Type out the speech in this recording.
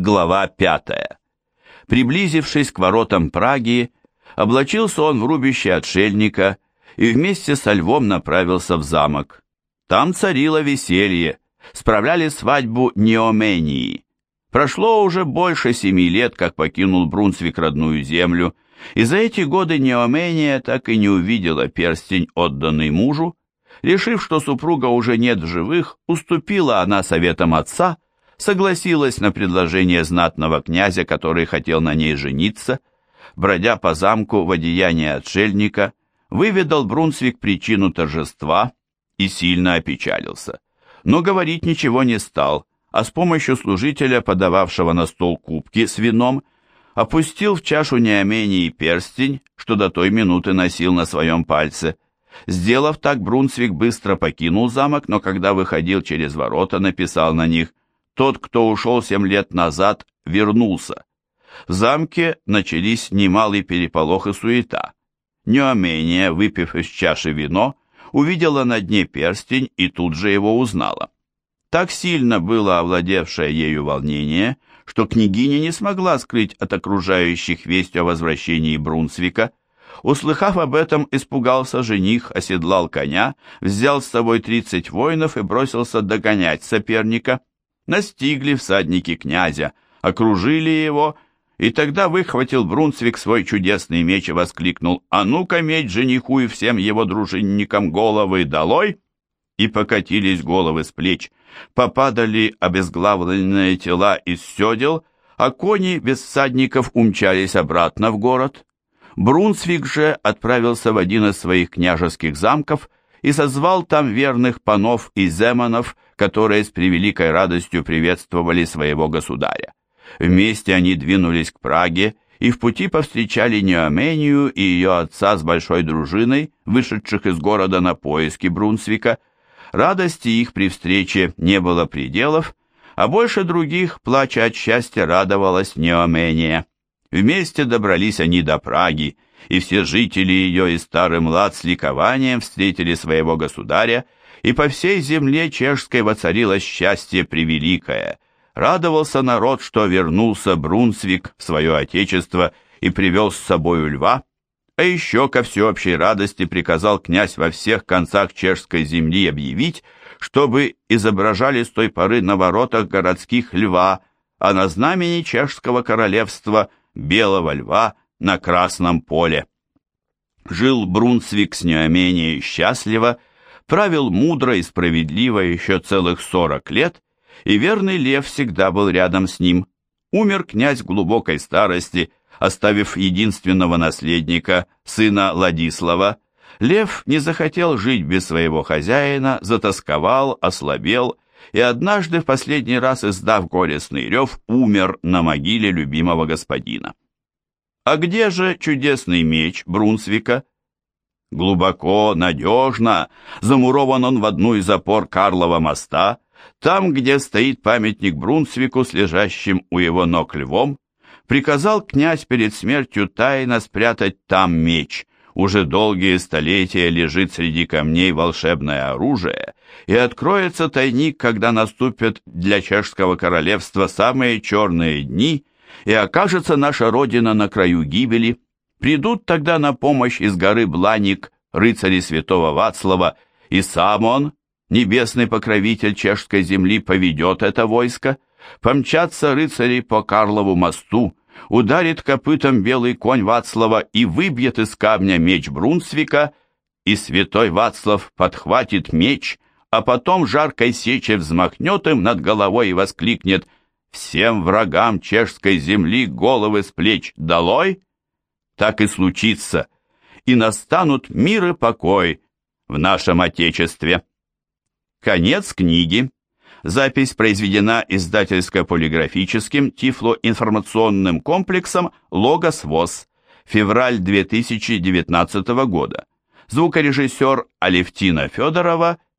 Глава пятая. Приблизившись к воротам Праги, облачился он в рубище отшельника и вместе со львом направился в замок. Там царило веселье, справляли свадьбу Неомении. Прошло уже больше семи лет, как покинул Брунсвик родную землю, и за эти годы Неомения так и не увидела перстень, отданный мужу. Решив, что супруга уже нет в живых, уступила она советам отца – согласилась на предложение знатного князя, который хотел на ней жениться, бродя по замку в одеянии отшельника, выведал Брунсвик причину торжества и сильно опечалился. Но говорить ничего не стал, а с помощью служителя, подававшего на стол кубки с вином, опустил в чашу неомении перстень, что до той минуты носил на своем пальце. Сделав так, Брунсвик быстро покинул замок, но когда выходил через ворота, написал на них тот, кто ушел семь лет назад, вернулся. В замке начались немалый переполох и суета. Неомения, выпив из чаши вино, увидела на дне перстень и тут же его узнала. Так сильно было овладевшее ею волнение, что княгиня не смогла скрыть от окружающих весть о возвращении Брунсвика. Услыхав об этом, испугался жених, оседлал коня, взял с собой тридцать воинов и бросился догонять соперника настигли всадники князя, окружили его, и тогда выхватил Брунсвик свой чудесный меч и воскликнул «А ну-ка, меч жениху и всем его дружинникам головы долой!» И покатились головы с плеч, попадали обезглавленные тела из седел, а кони без всадников умчались обратно в город. Брунсвик же отправился в один из своих княжеских замков и созвал там верных панов и земанов, которые с превеликой радостью приветствовали своего государя. Вместе они двинулись к Праге и в пути повстречали Неомению и ее отца с большой дружиной, вышедших из города на поиски Брунсвика. Радости их при встрече не было пределов, а больше других, плача от счастья, радовалась Неомения. Вместе добрались они до Праги, и все жители ее и старый млад с ликованием встретили своего государя, и по всей земле чешской воцарилось счастье превеликое. Радовался народ, что вернулся Брунсвик в свое отечество и привел с собою льва, а еще ко всеобщей радости приказал князь во всех концах чешской земли объявить, чтобы изображали с той поры на воротах городских льва, а на знамени чешского королевства белого льва на Красном поле. Жил Брунсвик с неоменее счастливо, правил мудро и справедливо еще целых сорок лет, и верный лев всегда был рядом с ним. Умер князь в глубокой старости, оставив единственного наследника, сына Ладислава. Лев не захотел жить без своего хозяина, затасковал, ослабел, и однажды в последний раз, издав горестный рев, умер на могиле любимого господина. А где же чудесный меч Брунсвика? Глубоко, надежно замурован он в одну из опор Карлова моста, там, где стоит памятник Брунсвику с лежащим у его ног львом, приказал князь перед смертью тайно спрятать там меч. Уже долгие столетия лежит среди камней волшебное оружие, и откроется тайник, когда наступят для чешского королевства самые черные дни — и окажется наша Родина на краю гибели, придут тогда на помощь из горы Бланик рыцари святого Вацлава, и сам он, небесный покровитель чешской земли, поведет это войско, помчатся рыцари по Карлову мосту, ударит копытом белый конь Вацлава и выбьет из камня меч Брунсвика, и святой Вацлав подхватит меч, а потом жаркой сече взмахнет им над головой и воскликнет — всем врагам чешской земли головы с плеч долой, так и случится, и настанут мир и покой в нашем Отечестве. Конец книги. Запись произведена издательско-полиграфическим тифлоинформационным комплексом «Логос ВОЗ», февраль 2019 года. Звукорежиссер Алевтина Федорова